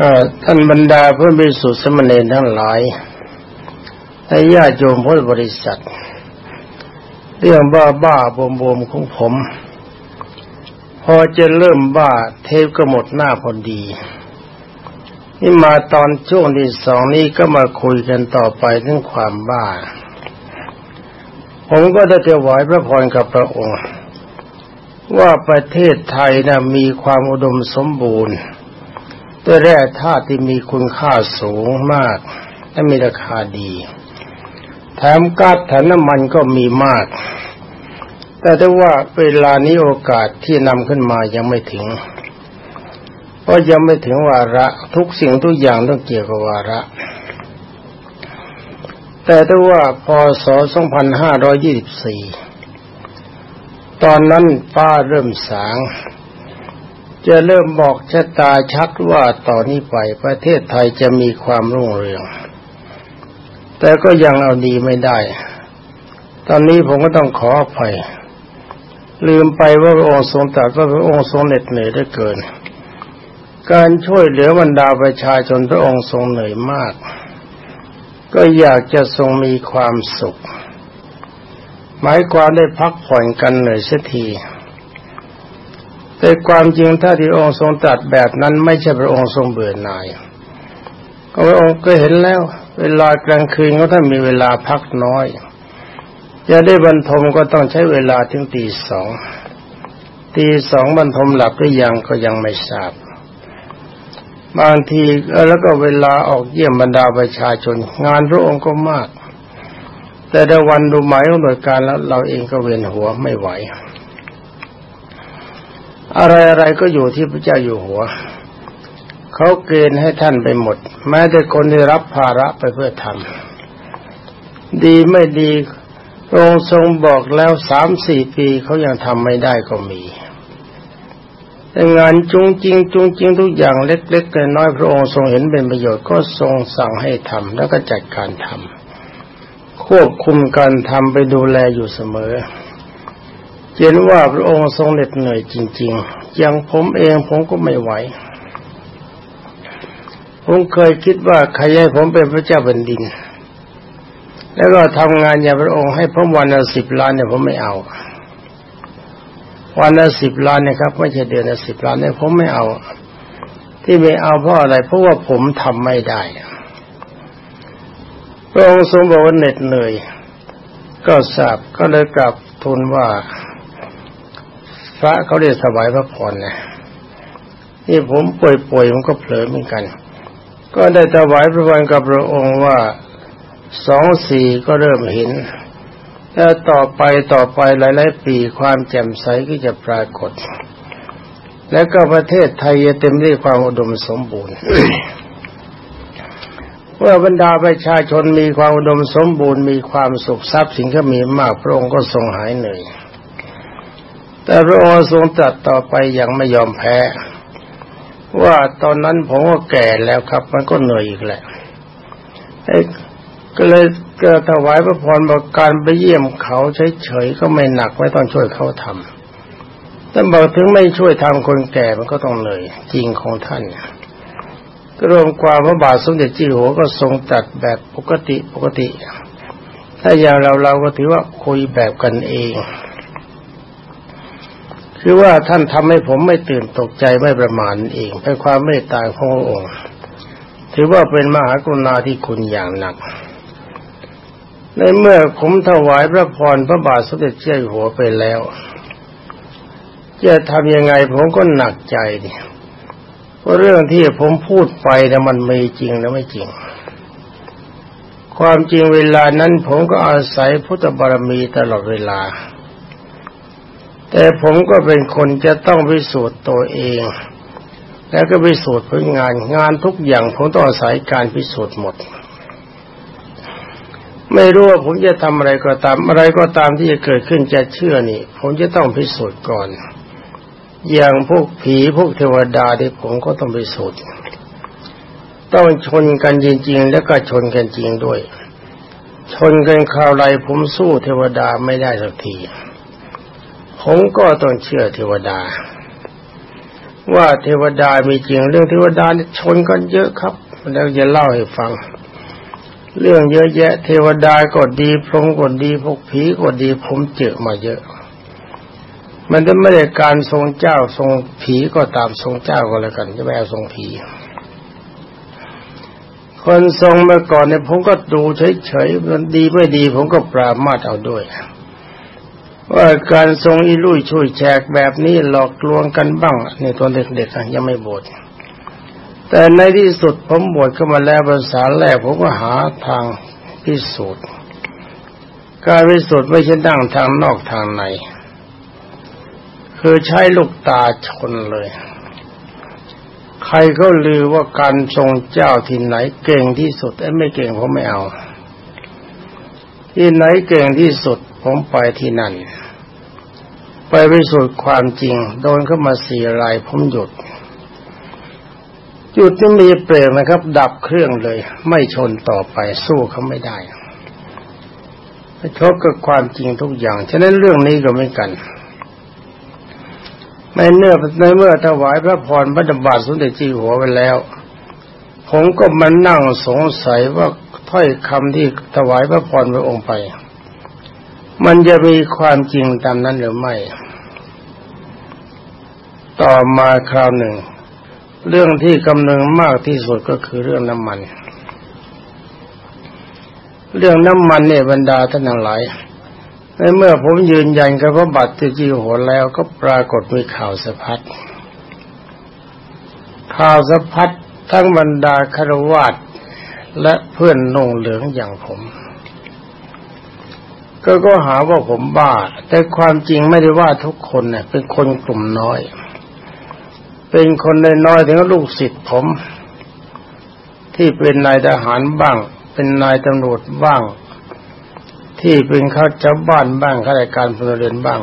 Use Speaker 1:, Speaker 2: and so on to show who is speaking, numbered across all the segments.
Speaker 1: อท่านบรรดาเพื่อนบริสุทธิ์สมณเณรทั้งหลายและญาติโยมพุทธบริษัท เรื่องบ้าบ้าบวมบวมของผม พอจะเริ่มบ้าเทปก็หมดหน้าพอดี นี่มาตอนช่วงที่สองนี้ก็มาคุยกันต่อไปเรื่องความบ้า ผมก็ได้ถวายพระพรกับพระองค์ ว่าประเทศไทยนะมีความอุดมสมบูรณ์ ด้วยแร่ธาตุที่มีคุณค่าสูงมาก และมีราคาดี แถมก๊าซแถมน้ำมันก็มีมาก แต่ถ้าว่าเวลานี้โอกาสที่นำขึ้นมายังไม่ถึงเพราะยังไม่ถึงวาระทุกสิ่งทุกอย่างต้องเกี่ยวกับวาระ แต่ถ้าว่าพศ 2524 ตอนนั้นป้าเริ่มสาง จะเริ่มบอกชะตาชัดว่าต่อนนี้ไปประเทศไทยจะมีความรุ่งเรือง แต่ก็ยังเอาดีไม่ได้ ตอนนี้ผมก็ต้องขออภัย ลืมไปว่าพระองค์ทรงตรัสว่าพระองค์ทรงเหน็ดเหนื่อยได้เกิน การช่วยเหลือบรรดาประชาชนพระองค์ทรงเหนื่อยมาก ก็อยากจะทรงมีความสุข หมายความได้พักผ่อนกันเหนื่อยเสียที แต่ความจริงถ้าที่องค์ทรงตรัสแบบนั้นไม่ใช่พระองค์ทรงเบื่อหน่ายก็พระองค์ก็เห็นแล้ว เวลากลางคืนก็ถ้ามีเวลาพักน้อยจะได้บรรทมก็ต้องใช้เวลาถึงตีสองตีสองบรรทมหลับหรือยังก็ยังไม่ทราบบางทีแล้วก็เวลาออกเยี่ยมบรรดาประชาชน งานพระองค์ก็มาก แต่ในวันดูหมายของหน่วยการแล้วเราเองก็เวียนหัวไม่ไหว อะไรอะไรก็อยู่ที่พระเจ้าอยู่หัว เขาเกณฑ์ให้ท่านไปหมด แม้แต่คนที่รับภาระไปเพื่อทำดีไม่ดีองค์ทรงบอกแล้วสามสี่ปีเขายังทำไม่ได้ก็มีแต่งานจุงจริงจุงจริงทุกอย่างเล็กๆแต่น้อยพระองค์ทรงเห็นเป็นประโยชน์ก็ทรงสั่งให้ทำแล้วก็จัดการทำควบคุมการทำไปดูแลอยู่เสมอ เห็นว่าพระองค์ทรงเหน็ดเหนื่อยจริง ๆ อย่างผมเองผมก็ไม่ไหว ผมเคยคิดว่าใครให้ผมเป็นพระเจ้าแผ่นดิน แล้วก็ทำงานอย่างพระองค์ให้ผมวันละสิบล้านเนี่ยผมไม่เอา วันละสิบล้านเนี่ยครับไม่ใช่เดือนละสิบล้านเนี่ยผมไม่เอา ที่ไม่เอาเพราะอะไร เพราะว่าผมทำไม่ได้ พระองค์ทรงบอกว่าเหน็ดเหนื่อย ก็ทราบก็เลยกลับทูลว่า พระเขาเรียกถวายพระพรนะนี่ผมป่วยๆผมก็เผลอเหมือนกัน ก็ได้ถวายพระพรกับพระองค์ว่าสองสี่ก็เริ่มเห็นแล้วต่อไปต่อไปหลาย ๆ ปีความแจ่มใสก็จะปรากฏ และก็ประเทศไทยจะเต็มด้วยความอุดมสมบูรณ์เมื่อบรรดาประชาชนมีความอุดมสมบูรณ์มีความสุขทรัพย์สินก็มีมากพระองค์ก็ทรงหายเหนื่อย แต่พระองค์ทรงตรัสต่อไปอย่างไม่ยอมแพ้ ว่าตอนนั้นผมก็แก่แล้วครับ มันก็เหนื่อยอีกแหละก็เลยก็ถวายพระพรบอกการไปเยี่ยมเขาเฉยๆก็ไม่หนักไม่ต้องช่วยเขาทำแต่บอกถึงไม่ช่วยทำคนแก่มันก็ต้องเหนื่อยจริงของท่านก็รวมความพระบาทสมเด็จจีหัวก็ทรงตัดแบบปกติปกติ ถ้าอย่างเราเราก็ถือว่าคุยแบบกันเอง คือว่าท่านทำให้ผมไม่ตื่นตกใจไม่ประมาทเองเป็นความเมตตาขององค์ ถือว่าเป็นมหากรุณาธิคุณอย่างหนัก ในเมื่อผมถวายพระพรพระบาทสมเด็จเจ้าอยู่หัวไปแล้วจะทำยังไงผมก็หนักใจดิเพราะเรื่องที่ผมพูดไปนะมันมีจริงนะไม่จริง ความจริงเวลานั้นผมก็อาศัยพุทธบารมีตลอดเวลา แต่ผมก็เป็นคนจะต้องพิสูจน์ตัวเอง แล้วก็พิสูจน์ผลงานงานทุกอย่างผมต้องอาศัยการพิสูจน์หมด ไม่รู้ว่าผมจะทำอะไรก็ตามอะไรก็ตามที่จะเกิดขึ้นจะเชื่อนี่ ผมจะต้องพิสูจน์ก่อน อย่างพวกผีพวกเทวดาที่ผมก็ต้องพิสูจน์ต้องชนกันจริงๆ แล้วก็ชนกันจริงด้วย ชนกันคราวไรผมสู้เทวดาไม่ได้สักที ผมก็ต้องเชื่อเทวดา ว่าเทวดามีจริงเรื่องเทวดาชนกันเยอะครับ แล้วจะเล่าให้ฟัง เรื่องเยอะแยะ เทวดาก็ดีพรหมก็ดีพวกผีก็ดีผมเจอมาเยอะ มันจะไม่ได้การทรงเจ้าทรงผีก็ตามทรงเจ้าก็แล้วกันจะไม่เอาทรงผีคนทรงเมื่อก่อนเนี่ยผมก็ดูเฉยๆมันดีไม่ดีผมก็ปรามาดเอาด้วย ว่าการทรงอีลุยช่วยแจกแบบนี้หลอกลวงกันบ้างในตอนเด็กๆยังไม่บวชแต่ในที่สุดผมบวชเข้ามาแล้วภาษาแรกผมก็หาทางพิสูจน์การพิสูจน์ไม่ใช่ดั้งทางนอกทางใน คือใช้ลูกตาชนเลย ใครก็ลือว่าการทรงเจ้าที่ไหนเก่งที่สุดไอ้ไม่เก่งผมไม่เอา ที่ไหนเก่งที่สุด ผมไปที่นั่น ไปพิสูจน์ความจริง โดนเข้ามาสี่รายผมหยุดหยุดที่มีเปลงนะครับ ดับเครื่องเลย ไม่ชนต่อไปสู้เขาไม่ได้ชกกับความจริงทุกอย่าง ฉะนั้นเรื่องนี้ก็ไม่กัน ในเนื้อในเมื่อถวายพระพรพระดบาทสมเด็จจีหัวไปแล้ว ผมก็มานั่งสงสัยว่าถ้อยคำที่ถวายพระพรพระองค์ไป มันจะมีความจริงตามนั้นหรือไม่ ต่อมาคราวหนึ่ง เรื่องที่กำลังมากที่สุดก็คือเรื่องน้ำมัน เรื่องน้ำมันเนี่ยบรรดาท่านทั้งหลายในเมื่อผมยืนยันกับพระบัตรจีโหแล้วก็ปรากฏมีข่าวสะพัด ข่าวสะพัดทั้งบรรดาคารวาสและเพื่อนนงเหลืองอย่างผม ก็ก็หาว่าผมบ้า แต่ความจริงไม่ได้ว่าทุกคนเนี่ยเป็นคนกลุ่มน้อย เป็นคนน้อยถึงลูกศิษย์ผม ที่เป็นนายทหารบ้าง เป็นนายตำรวจบ้าง ที่เป็นข้าเจ้าบ้านบ้างข้าราชการพลเรือนบ้าง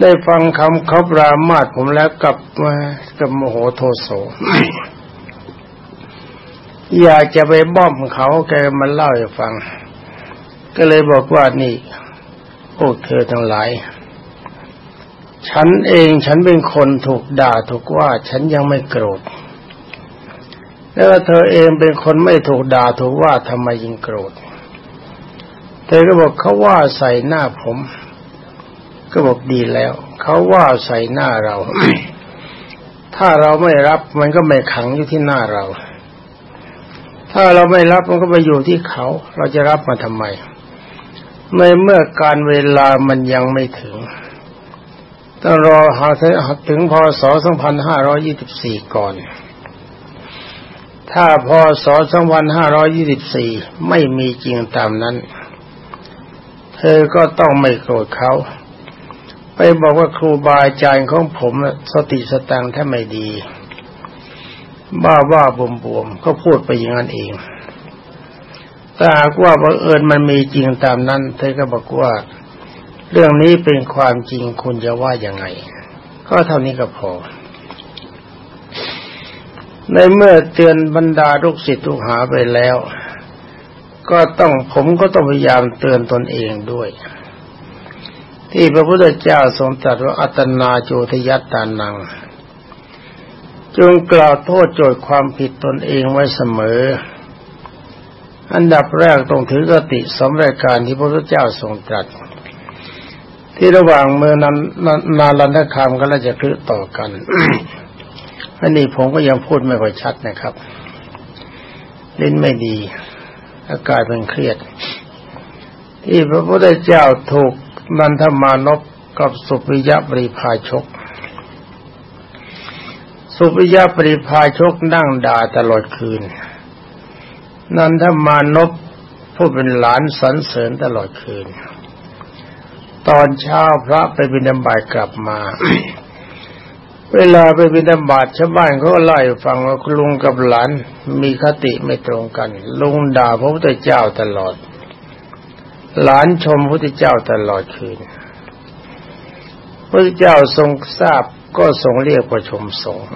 Speaker 1: ได้ฟังคำเขาปรามาสผมแล้วกลับมากับโมโหโทโสอยากจะไปบ้อมเขาแกมาเล่าให้ฟัง ก็เลยบอกว่านี่พวกเธอทั้งหลาย ฉันเองฉันเป็นคนถูกด่าถูกว่าฉันยังไม่โกรธแล้วเธอเองเป็นคนไม่ถูกด่าถูกว่าทำไมยิงโกรธ เธอก็บอกเขาว่าใส่หน้าผม ก็บอกดีแล้ว เขาว่าใส่หน้าเรา ถ้าเราไม่รับมันก็ไม่ขังอยู่ที่หน้าเรา ถ้าเราไม่รับมันก็ไปอยู่ที่เขา เราจะรับมาทำไม ในเมื่อการเวลามันยังไม่ถึงต้องรอหาถึงพศ 2524 ก่อน ถ้าพศ 2524 ไม่มีจริงตามนั้น เธอก็ต้องไม่โกรธเขา ไปบอกว่าครูบาอาจารย์ของผมสติสตังถ้าไม่ดี บ้าว่าบวมบวมก็พูดไปอย่างนั้นเอง แต่หากว่าบังเอิญมันมีจริงตามนั้น เธอก็บอกว่า เรื่องนี้เป็นความจริงคุณจะว่ายังไง ก็เท่านี้ก็พอ ในเมื่อเตือนบรรดาลูกศิษย์ลูกหาไปแล้ว ก็ต้องผมก็ต้องพยายามเตือนตนเองด้วย ที่พระพุทธเจ้าทรงตรัสว่าอัตนาโจทยัตตานังจงกล่าวโทษโจทย์ความผิดตนเองไว้เสมอ อันดับแรกต้องถือกติสมรายการที่พระพุทธเจ้าทรงตรัส ที่ระหว่างเมื่อนันนาลันทคามก็แล้วจะคือต่อกันอันนี้ผมก็ยังพูดไม่ค่อยชัดนะครับลิ้นไม่ดี อากาศเป็นเครียด ที่พระพุทธเจ้าถูกนันทมานพกับสุปิยะปริพาชก สุปิยะปริพาชกนั่งด่าตลอดคืน นันทมานพผู้เป็นหลานสรรเสริญตลอดคืน ตอนเช้าพระไปบิณฑบาตกลับมา เวลาไปบิณฑบาตชาวบ้านเขาไล่ฟังว่าลุงกับหลานมีคติไม่ตรงกัน ลุงด่าพระพุทธเจ้าตลอด หลานชมพระพุทธเจ้าตลอดคืนพระพุทธเจ้าทรงทราบก็ทรงเรียกประชุมสงฆ์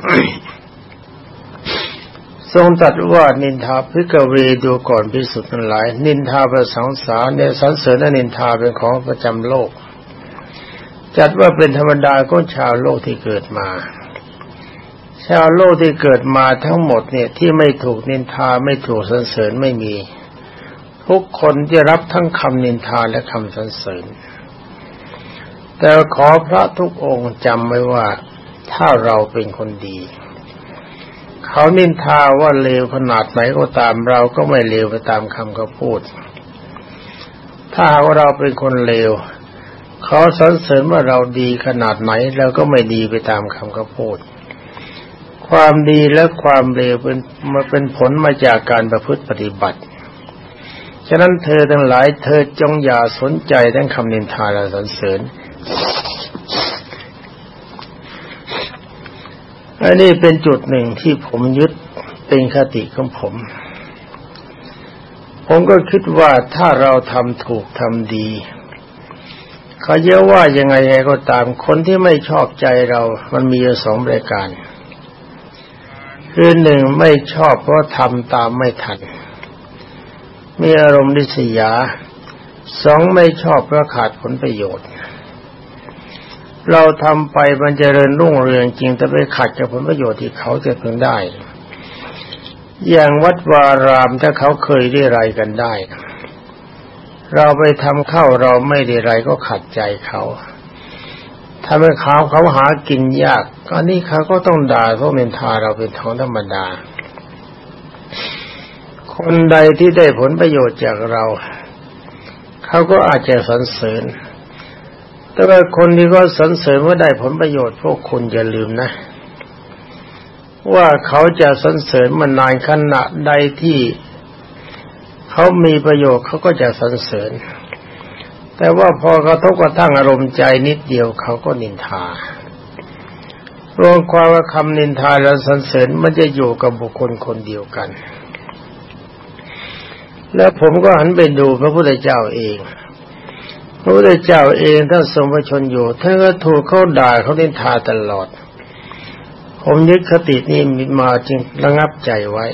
Speaker 1: ทรงตัดว่านินทาพิกเวดูก่อนพิสุทธิ์ทั้งหลาย นินทาประสังสารเนี่ยสันเสริญและนินทาเป็นของประจำโลก จัดว่าเป็นธรรมดาของชาวโลกที่เกิดมา ชาวโลกที่เกิดมาทั้งหมดเนี่ยที่ไม่ถูกนินทาไม่ถูกสรรเสริญไม่มี ทุกคนจะรับทั้งคำนินทาและคำสรรเสริญ แต่ขอพระทุกองค์จำไว้ว่าถ้าเราเป็นคนดี เขานินทาว่าเลวขนาดไหนก็ตามเราก็ไม่เลวไปตามคำเขาพูด ถ้าว่าเราเป็นคนเลว เขาสรรเสริญว่าเราดีขนาดไหนเราก็ไม่ดีไปตามคำเขาพูด ความดีและความเลวเป็นมาเป็นผลมาจากการประพฤติปฏิบัติ ฉะนั้นเธอทั้งหลายเธอจงอย่าสนใจทั้งคำนินทาและสรรเสริญ อันนี้เป็นจุดหนึ่งที่ผมยึดเป็นคติของผม ผมก็คิดว่าถ้าเราทำถูกทำดีเขาเยอะว่ายังไงไงก็ตาม คนที่ไม่ชอบใจเรา มันมีสองรายการ คือหนึ่งไม่ชอบเพราะทำตามไม่ทัน มีอารมณ์ดิษยา สองไม่ชอบเพราะขาดผลประโยชน์ เราทำไปมันจเจริญรุ่งเรืองจริงแต่ไปขัดกับผลประโยชน์ที่เขาจะพึงได้ อย่างวัดวารามถ้าเขาเคยได้ไรกันได้ เราไปทำเข้าเราไม่ได้ไรก็ขัดใจเขาถ้าไม่เขาเขาหากินยากก็น,นี่เขาก็ต้องด่าเพวกเมนทาเราเป็นท้องธรรมดา คนใดที่ได้ผลประโยชน์จากเรา เขาก็อาจจะสรรเสริญ แต่ว่าคนที่ก็สรรเสริญว่าได้ผลประโยชน์พวกคุณอย่าลืมนะ ว่าเขาจะสรรเสริญมานานขณะใดที่เขามีประโยชน์เขาก็จะสรรเสริญ แต่ว่าพอกระทบกระทั่งอารมณ์ใจนิดเดียวเขาก็นินทารวมความว่าคำนินทาและสรรเสริญมันจะอยู่กับบุคคลคนเดียวกัน แล้วผมก็หันไปดูพระพุทธเจ้าเอง พระพุทธเจ้าเองท่านทรงพระชนอยู่ท่านก็ถูกเขาด่าเขานินทาตลอด ผมยึดคตินี้มาจึงระงับใจไว้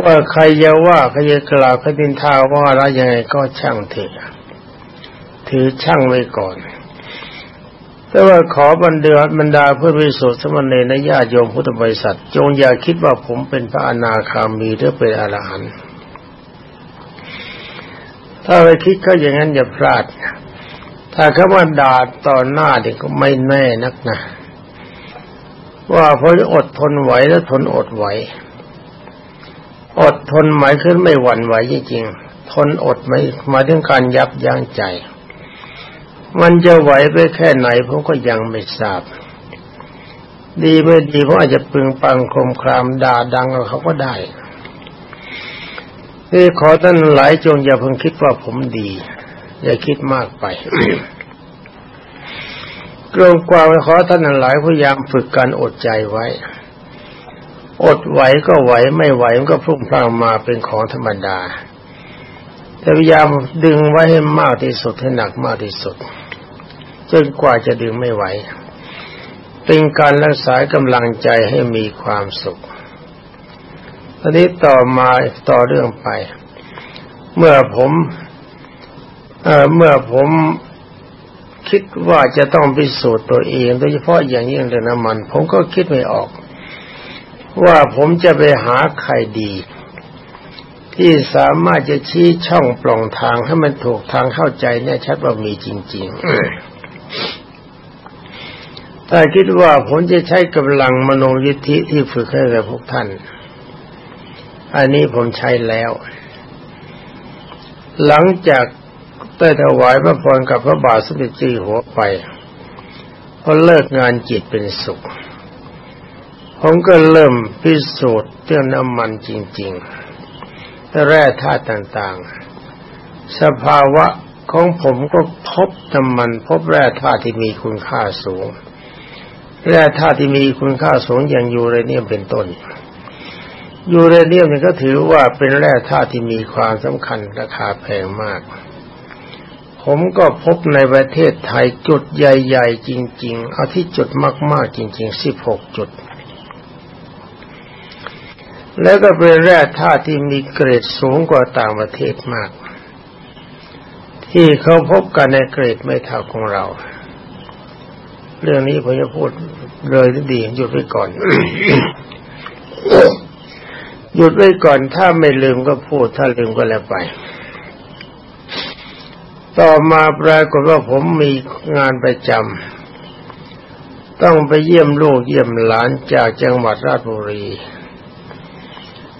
Speaker 1: ว่าใครจะว่าใครจะกล่าวใครดินทาว่าอะไรยังไงก็ช่างเถอะถือช่างไว้ก่อนแต่ว่าขอบรรดาบรรดาเพื่อวิสุทธิสมณีนญาติโยมพุทธบริษัท จงอย่าคิดว่าผมเป็นพระอนาคามีหรือเป็นอรหันต์ ถ้าไปคิดก็อย่างนั้นอย่าพลาด ถ้าเขาว่าด่าต่อหน้าเด็กก็ไม่แน่นักนะ ว่าเพออดทนไหวแล้วทนอดไหว อดทนหมายขึ้นไม่หวั่นไหวจริงๆ ทนอดไม่มาถึงการยับยั้งใจ มันจะไหวไปแค่ไหนผมก็ยังไม่ทราบ ดีไม่ดีเพราะอาจจะปึงปังคมครามด่าดังเขาก็ได้ นี่ขอท่านหลายจงอย่าเพิ่งคิดว่าผมดี อย่าคิดมากไปกรงกว่าขอท่านหลายพยายามฝึกการอดใจไว้ อดไหวก็ไหวไม่ไหวมันก็พุ่งพลางมาเป็นของธรรมดาแต่พยายามดึงไว้ให้มากที่สุดให้หนักมากที่สุดจนกว่าจะดึงไม่ไหว เป็นการรักษากำลังใจให้มีความสุข ตอนนี้ต่อมาต่อเรื่องไป เมื่อผมเอเมื่อผมคิดว่าจะต้องพิสูจน์ตัวเอง โดยเฉพาะอย่างยิ่งเรื่องน้ำมัน ผมก็คิดไม่ออก ว่าผมจะไปหาใครดี ที่สามารถจะชี้ช่องปล่องทางให้มันถูกทางเข้าใจเนี่ยชัดว่ามีจริงๆถ้าคิดว่าผมจะใช้กำลังมโนยิทธิที่ฝึกให้กับพวกท่าน อันนี้ผมใช้แล้ว หลังจากได้ถวายพระพรกับพระบาทสมเด็จจีหัวไปพอเลิกงานจิตเป็นสุข ผมก็เริ่มพิสูจน์เรื่องน้ำมันจริง ๆ แร่ธาตุต่างๆ สภาวะของผมก็พบน้ำมัน พบแร่ธาตุที่มีคุณค่าสูง แร่ธาตุที่มีคุณค่าสูงอย่างยูเรเนียมเป็นต้น ยูเรเนียมนี่ก็ถือว่าเป็นแร่ธาตุที่มีความสำคัญราคาแพงมาก ผมก็พบในประเทศไทยจุดใหญ่ ๆ จริง ๆ เอาที่จุดมาก ๆ จริงๆ16จุด แล้วก็เป็นแร่ธาตุที่มีเกรดสูงกว่าต่างประเทศมาก ที่เขาพบกันในเกรดไม่เท่าของเรา เรื่องนี้ผมจะพูดเลยดีหยุดไว้ก่อน หยุดไว้ก่อนถ้าไม่ลืมก็พูดถ้าลืมก็แล้วไป ต่อมาปรากฏว่าผมมีงานประจำต้องไปเยี่ยมลูกเยี่ยมหลานจากจังหวัดราชบุรี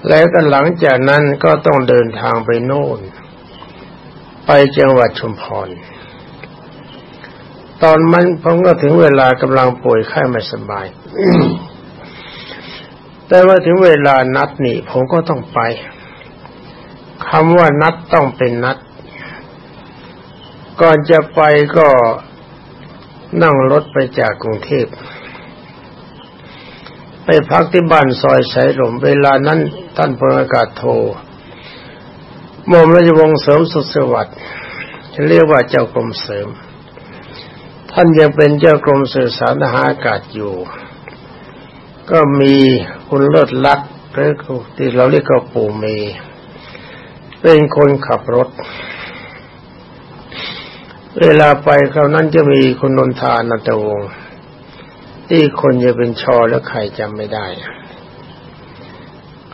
Speaker 1: แล้วก็หลังจากนั้นก็ต้องเดินทางไปโน่น ไปจังหวัดชุมพร ตอนมันผมก็ถึงเวลากำลังป่วยไข้ไม่สบาย แต่ว่าถึงเวลานัดนี่ผมก็ต้องไปคำว่านัดต้องเป็นนัด ก่อนจะไปก็นั่งรถไปจากกรุงเทพ ไปพักที่บ้านซอยสายลมเวลานั้นท่านพลอากาศโทหม่อมราชวงศ์เสริมสุสวัสดิ์เรียกว่าเจ้ากรมเสริม ท่านยังเป็นเจ้ากรมสื่อสารทหารอากาศอยู่ ก็มีคุณเลิศลักษ์หรือที่เราเรียกว่าปู่เมเป็นคนขับรถ เวลาไปคราวนั้นจะมีคุณนนทานันตวงศ์ที่คนจะเป็นชอแล้วใครจำไม่ได้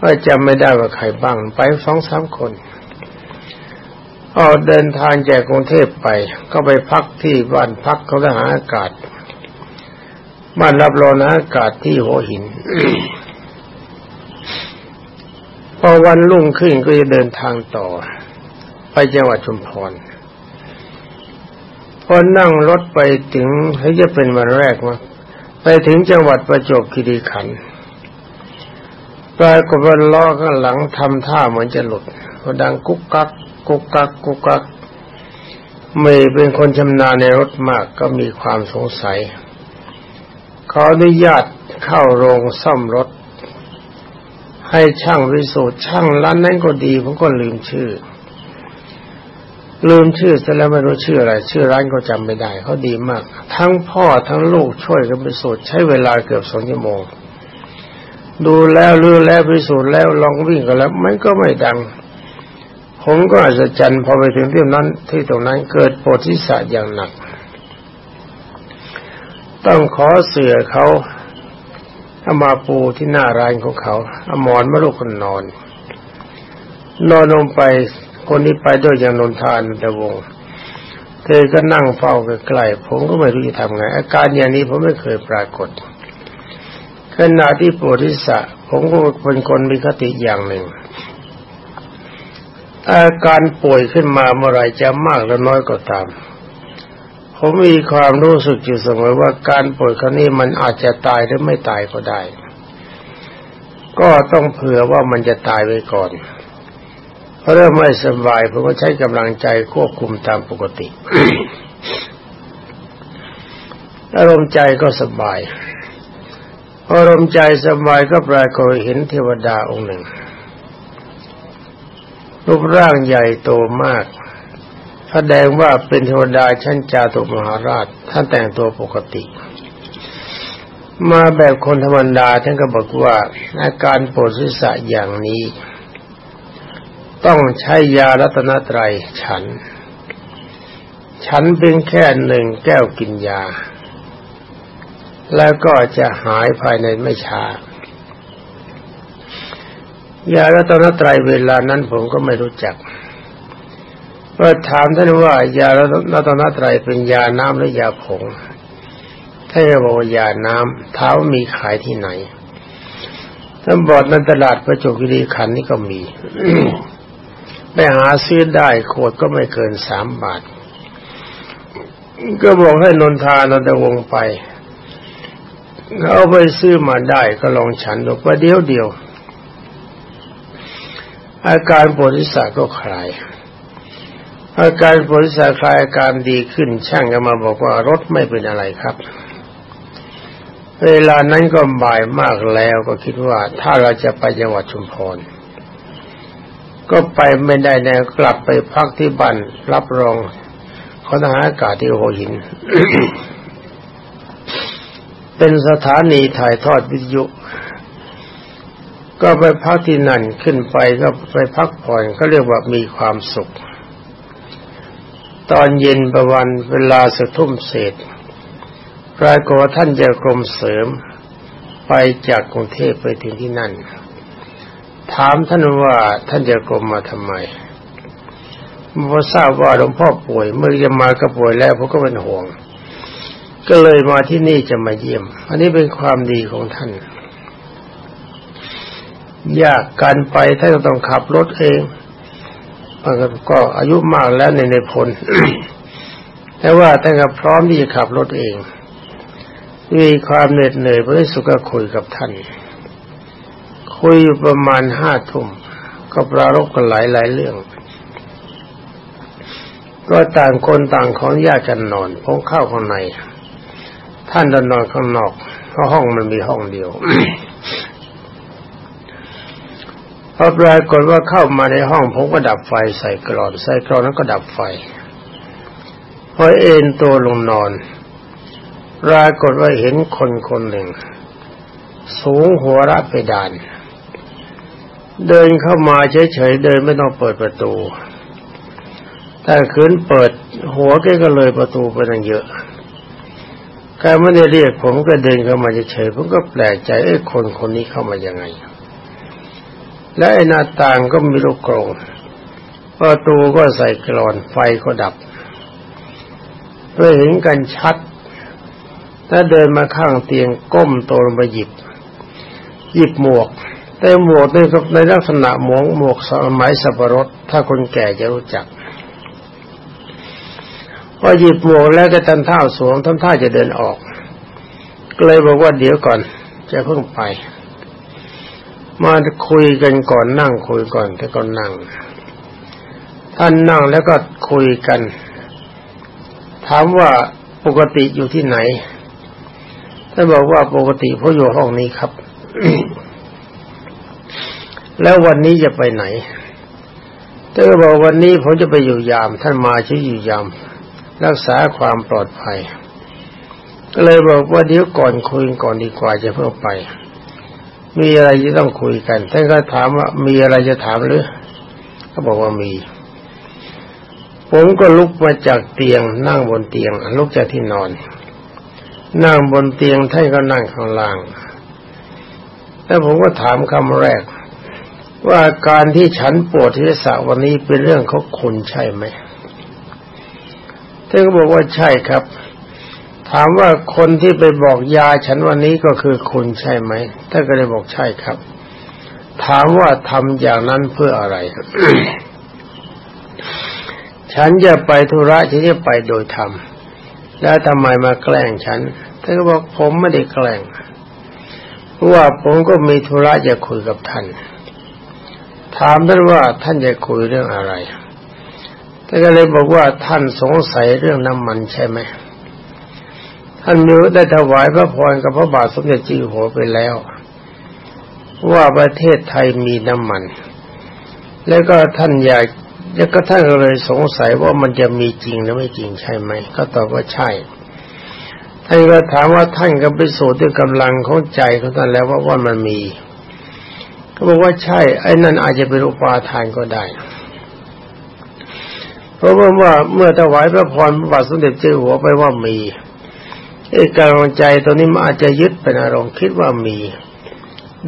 Speaker 1: ก็จำไม่ได้ว่าใครบ้างไปสองสามคนออกเดินทางจากกรุงเทพไป ก็ไปพักที่บ้านพักเขาทหารอากาศ บ้านรับรองอากาศที่หัวหิน พอวันรุ่งขึ้นก็จะเดินทางต่อ ไปจังหวัดชุมพรพอนั่งรถไปถึงให้จะเป็นวันแรกมาไปถึงจังหวัดประจวบคีรีขันธ์ปลายกว่าล้อข้างหลังทำท่าเหมือนจะหลุดก็ดังกุ๊กกักกุกกักกุกกักเมย์เป็นคนชำนาญในรถมากก็มีความสงสัย ขออนุญาตเข้าโรงซ่อมรถ ให้ช่างวิสูตรช่างร้านนั้นก็ดีผมก็ลืมชื่อ ลืมชื่อแต่แล้วไม่รู้ชื่ออะไร ชื่อร้านก็จำไม่ได้เขาดีมาก ทั้งพ่อทั้งลูกช่วยกันพิสูจน์ใช้เวลาเกือบสองชั่วโมงดูแล้วลือแล้วพิสูจน์แล้วลองวิ่งกันแล้วมันก็ไม่ดัง ผมก็อัศจรรย์พอไปถึงที่นั้นที่ตรงนั้นเกิดปวดทิศะอย่างหนัก ต้องขอเสือเขาเอามาปูที่หน้าร้านของเขาเอาหมอนมาลูกคนนอน นอนลงไปคนที่ไปด้วยอย่างนนทานตะวงเธอก็นั่งเฝ้าใกล้ๆผมก็ไม่รู้จะทำไง อาการอย่างนี้ผมไม่เคยปรากฏขณะที่ปวดทิศะผมก็เป็นคนมีคติอย่างหนึ่ง อาการป่วยขึ้นมาเมื่อไรจะมากหรือน้อยก็ตาม ผมมีความรู้สึกอยู่เสมอว่าการป่วยครั้งนี้มันอาจจะตายหรือไม่ตายก็ได้ ก็ต้องเผื่อว่ามันจะตายไว้ก่อนเพราะเริ่มไม่สบายผมก็ใช้กำลังใจควบคุมตามปกติอารมณ์ใจก็สบายอารมณ์ใจสบายก็ปรากฏเห็นเทวดาองค์หนึ่งรูปร่างใหญ่โตมาก แสดงว่าเป็นเทวดาชั้นจาตุมหาราช ท่านแต่งตัวปกติ มาแบบคนธรรมดาท่านก็บอกว่า อาการปวดศีรษะอย่างนี้ ต้องใช้ยารัตนตรัยฉัน ฉันเพียงแค่หนึ่งแก้วกินยา แล้วก็จะหายภายในไม่ช้ายารัตนตรัยเวลานั้นผมก็ไม่รู้จัก ก็ถามท่านว่ายารัตนตรัยเป็นยาน้ำหรือยาผงท่านบอกว่ายาน้ำเท้ามีขายที่ไหนท่านบอกในตลาดประจุกิรีขันนี่ก็มีไปหาซื้อได้ขวดก็ไม่เกินสามบาท ก็บอกให้นนทานนทวงไปเอาไปซื้อมาได้ก็ลองฉันดูประเดียวเดียว อาการปวดศีรษะก็คลาย อาการปวดศีรษะคลายอาการดีขึ้น ช่างก็มาบอกว่ารถไม่เป็นอะไรครับ เวลานั้นก็บ่ายมากแล้วก็คิดว่าถ้าเราจะไปจังหวัดชุมพร ก็ไปไม่ได้แน่กลับไปพักที่บ้านรับรองเขาทหารอากาศที่หัวหิน เป็นสถานีถ่ายทอดวิทยุก็ไปพักที่นั่นขึ้นไปก็ไปพักผ่อนเขาเรียกว่ามีความสุข ตอนเย็นประวันเวลาสักทุ่มเศษปรากฏท่านจะกรมเสริม ไปจากกรุงเทพไปถึงที่นั่น ถามท่านว่าท่านจะกรมมาทำไมพอทราบว่าหลวงพ่อป่วย เมื่อจะมาก็ป่วยแล้วผมก็เป็นห่วง ก็เลยมาที่นี่จะมาเยี่ยม อันนี้เป็นความดีของท่านยากการไปท่านต้องขับรถเอง ก็อายุมากแล้วในในพลแต่ว่าท่านก็พร้อมที่จะขับรถเองมีความเหน็ดเหนื่อยพระสุก็คุยกับท่าน คุยอยู่ประมาณห้าทุ่มก็ปรารบกันหลายหลายเรื่อง ก็ต่างคนต่างของญาติกันนอนผมเข้าข้างใน ท่านนอนข้างนอกเพราะห้องมันมีห้องเดียว พอปรากฏว่าเข้ามาในห้องผมก็ดับไฟใส่กรอนใส่กรอนนั้นก็ดับไฟ พอเอนตัวลงนอน ปรากฏว่าเห็นคนคนหนึ่ง สูงหัวระไปดาน เดินเข้ามาเฉยๆเดินไม่ต้องเปิดประตูถ้าคืนเปิดหัวแกก็เลยประตูไปตั้งเยอะแกไม่ได้เรียกผมก็เดินเข้ามาเฉยๆผมก็แปลกใจไอ้คนคนนี้เข้ามายังไง และไอ้หน้าต่างก็มีลูกกรงประตูก็ใส่กรอนไฟก็ดับเพื่อเห็นกันชัด ถ้าเดินมาข้างเตียงก้มตัวลงไปหยิบ หยิบหมวก แต่หมวกในในลักษณะหมวกหมวกสมัยสับปะรดถ้าคนแก่จะรู้จักพอหยิบหมวกแล้วก็ทันท่าสวมทำท่าจะเดินออกก็เลยบอกว่าเดี๋ยวก่อนจะเพิ่งไป มาคุยกันก่อนนั่งคุยก่อนถ้าก็นั่ง ท่านนั่งแล้วก็คุยกัน ถามว่าปกติอยู่ที่ไหนท่านบอกว่าปกติเขาอยู่ห้องนี้ครับ แล้ววันนี้จะไปไหนท่านบอกวันนี้ผมจะไปอยู่ยาม ท่านมาช่วยอยู่ยาม รักษาความปลอดภัยก็เลยบอกว่าเดี๋ยวก่อนคุยก่อนดีกว่าจะเพิ่งไป มีอะไรที่ต้องคุยกันท่านก็ถามว่ามีอะไรจะถามหรือเขาบอกว่ามี ผมก็ลุกมาจากเตียง นั่งบนเตียง ลุกจากที่นอน นั่งบนเตียงท่านก็นั่งข้างล่างแล้วผมก็ถามคำแรก ว่าการที่ฉันปวดที่ศะวันนี้เป็นเรื่องของคุณใช่ไหมท่านก็บอกว่าใช่ครับ ถามว่าคนที่ไปบอกยาฉันวันนี้ก็คือคุณใช่ไหมท่านก็เลยบอกใช่ครับ ถามว่าทำอย่างนั้นเพื่ออะไร ฉันจะไปธุระฉันจะไปโดยธรรมแล้วทำไมมาแกล้งฉันท่านก็บอกผมไม่ได้แกล้งเพราะว่าผมก็มีธุระจะคุยกับท่าน ถามท่านว่าท่านจะคุยเรื่องอะไรท่านก็เลยบอกว่าท่านสงสัยเรื่องน้ำมันใช่ไหม ท่านมิวได้ถวายพระพรกับพระบาทสมเด็จจีหัวไปแล้ว ว่าประเทศไทยมีน้ำมัน แล้วก็ท่านอยากแล้วก็ท่านเลยสงสัยว่ามันจะมีจริงหรือไม่จริงใช่ไหม ก็ตอบว่าใช่ท่านก็ถามว่าท่านก็ไปสูตรด้วยกำลังของใจของท่านแล้วว่าว่ามันมีก็บอกว่าใช่ ไอ้นั่นอาจจะเป็นอุปาทานก็ได้ เพราะว่าเมื่อถวายพระพรพระบาทสมเด็จเจ้าหัวไปว่ามี ไอ้กำลังใจตัวนี้มันอาจจะยึดเป็นอารมณ์คิดว่ามี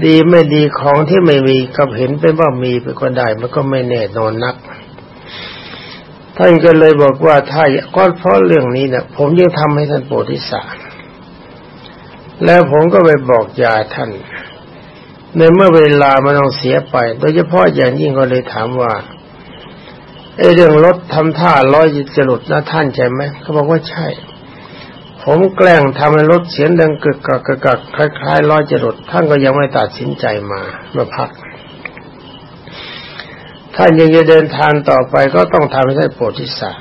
Speaker 1: ดีไม่ดีของที่ไม่มีกับเห็นเป็นว่ามีไปก็ได้มันก็ไม่แน่นอนนักท่านก็เลยบอกว่าถ้าก็เพราะเรื่องนี้เนี่ยผมยังทำให้ท่านโปรดิสารแล้วผมก็ไปบอกยาท่าน ในเมื่อเวลามันต้องเสียไป โดยเฉพาะอย่างยิ่งก็เลยถามว่าไอ้เรื่องรถทำท่าร้อยจะหลุดนะท่านใช่ไหมเขาบอกว่าใช่ ผมแกล้งทำให้รถเสียงดังกึกกักกึกกักคล้ายๆร้อยจะหลุดท่านก็ยังไม่ตัดสินใจมามาพักท่านยังจะเดินทางต่อไปก็ต้องทำให้ได้โปรดิสา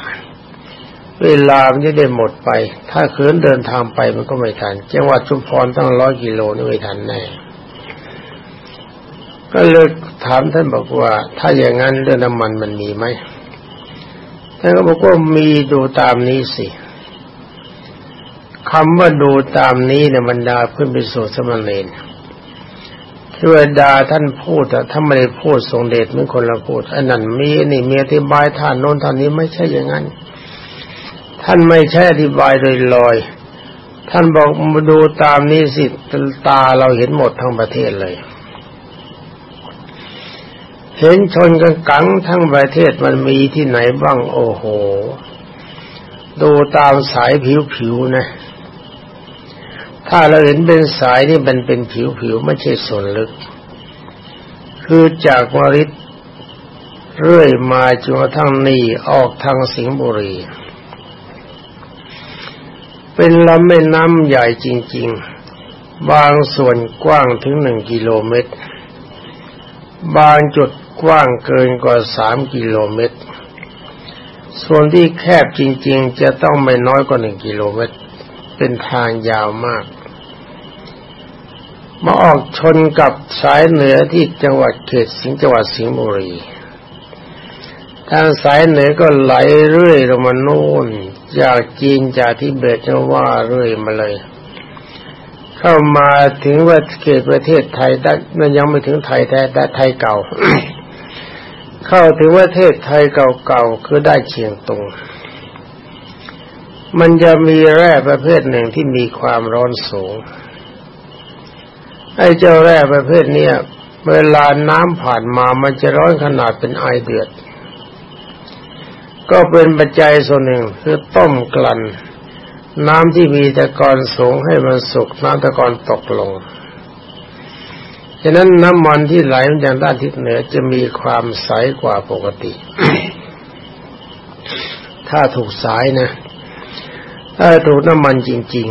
Speaker 1: เวลามันจะได้หมดไป ถ้าเคืนเดินทางไปมันก็ไม่ทันจังหวัดชุมพรตั้งร้อยกิโลนี่ไม่ทันแน่ก็เลยถามท่านบอกว่า ถ้าอย่างนั้นเรื่องน้ำมันมันมีไหมท่านก็บอกว่ามีดูตามนี้สิ คำว่าดูตามนี้เนี่ยบรรดาเพื่อนไปสู่สมณเณรทวดาท่านพูดแต่ถ้าไม่ได้พูดทรงเดชเหมือนคนละพูดอันนั้นมีนี่มีอธิบายท่านโน้นท่านนี้ไม่ใช่อย่างนั้น ท่านไม่ใช่อธิบายโดยลอย ท่านบอกมาดูตามนี้สิตาเราเห็นหมดทั้งประเทศเลย เห็นชนกันกังทั้งประเทศมันมีที่ไหนบ้างโอ้โห ดูตามสายผิวๆนะ ถ้าเราเห็นเป็นสายนี่มันเป็นผิวๆไม่ใช่ส่วนลึก คือจากวริศเรื่อยมาจนกระทั่งนี่ออกทางสิงห์บุรี เป็นลำแม่น้ำใหญ่จริง ๆ บางส่วนกว้างถึงหนึ่งกิโลเมตร บางจุดกว้างเกินกว่าสามกิโลเมตร ส่วนที่แคบจริง ๆ จะต้องไม่น้อยกว่าหนึ่งกิโลเมตร เป็นทางยาวมากมาออกชนกับสายเหนือที่จังหวัดเขตสิงห์จังหวัดสิงห์บุรีทางสายเหนือก็ไหลเรื่อยลงมาโน่นจากจีนจากทิเบตจะว่าเรื่อยมาเลย เข้ามาถึงว่าเขตประเทศไทยได้มันยังไม่ถึงไทยแท้แต่ไทยเก่า เข้าถึงประเทศไทยเก่าๆคือได้เชียงตรง มันจะมีแร่ประเภทหนึ่งที่มีความร้อนสูง ไอ้เจ้าแร่ประเภทเนี้ยเวลาน้ำผ่านมามันจะร้อนขนาดเป็นไอเดือด ก็เป็นปัจจัยส่วนหนึ่งคือต้มกลั่น น้ำที่มีตะกอนสูงให้มันสุกน้ำตะกอนตกลงฉะนั้นน้ำมันที่ไหลมาจากด้านทิศเหนือจะมีความใสกว่าปกติ ถ้าถูกสายนะ ถ้าถูกน้ำมันจริง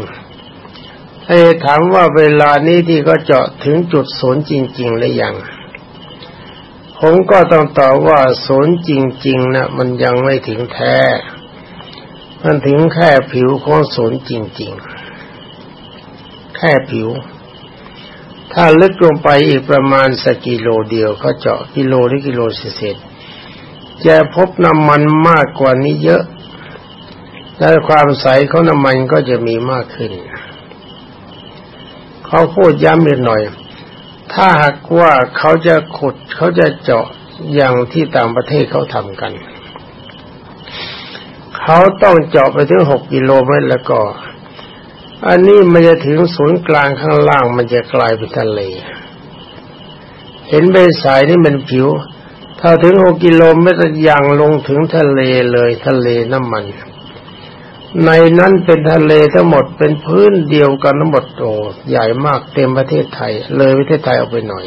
Speaker 1: ๆให้ถามว่าเวลานี้ที่ก็เจาะถึงจุดศูนย์จริง ๆ หรือยัง ผมก็ต้องตอบว่าศูนย์จริง ๆนะมันยังไม่ถึงแท้ มันถึงแค่ผิวของศูนย์จริง ๆ แค่ผิว ถ้าลึกลงไปอีกประมาณสักกิโลเดียวเขาเจาะกิโลหรือกิโลเศษจะพบน้ำมันมากกว่านี้เยอะ และความใสของน้ำมันก็จะมีมากขึ้น เขาพูดย้ำอีกหน่อย ถ้าหากว่าเขาจะขุดเขาจะเจาะอย่างที่ต่างประเทศเขาทำกัน เขาต้องเจาะไปถึงหกกิโลเมตรแล้วก็ อันนี้มันจะถึงศูนย์กลางข้างล่างมันจะกลายเป็นทะเล เห็นใบสายนี่มันผิว ถ้าถึงหกกิโลเมตรย่างลงถึงทะเลเลยทะเลน้ำมัน ในนั้นเป็นทะเลทั้งหมดเป็นพื้นเดียวกันทั้งหมดโอ้ใหญ่มากเต็มประเทศไทย เลยประเทศไทยออกไปหน่อย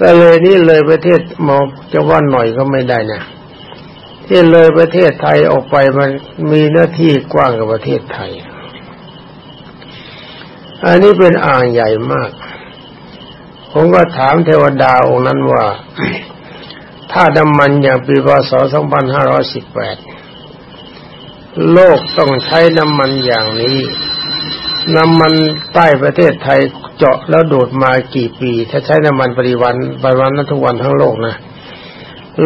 Speaker 1: ทะเลนี้เลยประเทศมองจะว่าหน่อยก็ไม่ได้นะที่เลยประเทศไทยออกไปมันมีเนื้อที่กว้างกว่าประเทศไทย อันนี้เป็นอ่างใหญ่มาก ผมก็ถามเทวดาองค์นั้นว่า ถ้าน้ำมันอย่างปีพศ2518 โลกต้องใช้น้ำมันอย่างนี้ น้ำมันใต้ประเทศไทยเจาะแล้วโดดมากี่ปี ถ้าใช้น้ำมันปริวันปริวันนั้นทุกวันทั้งโลกนะ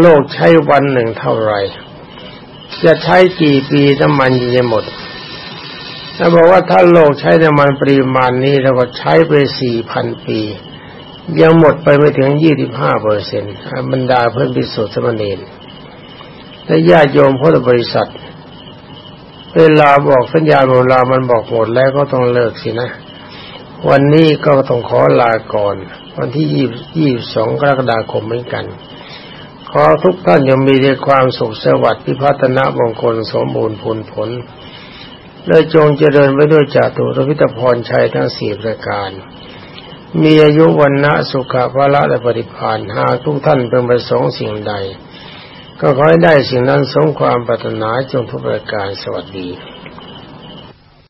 Speaker 1: โลกใช้วันหนึ่งเท่าไหร่ จะใช้กี่ปีน้ำมันจะหมดถ้าบอกว่าถ้าโลกใช้น้ำมันปริมาณนี้เราก็ใช้ไปสี่พันปี ยังหมดไปไม่ถึงยี่สิบห้าเปอร์เซ็นต์บรรดาเพื่อนพิสุทธิ์สมณีและญาติโยมพุทธบริษัท เวลาบอกสัญญาเวลามันบอกหมดแล้วก็ต้องเลิกสินะ วันนี้ก็ต้องขอลาก่อน วันที่ยี่ยี่สองกรกฎาคมเหมือนกัน ขอทุกท่านยังมีแต่ความสุขสวัสดิ์พิพัฒนามงคลสมบูรณ์ผลผลและจงเจริญไปด้วยจตุรพิตพรชัยทั้งสี่ประการ มีอายุวันนะสุขภาละและปฏิภาณหากทุกท่านเป็นประสงค์สิ่งใด ก็ขอให้ได้สิ่งนั้นสมความปรารถนาจงทุกประการสวัสดี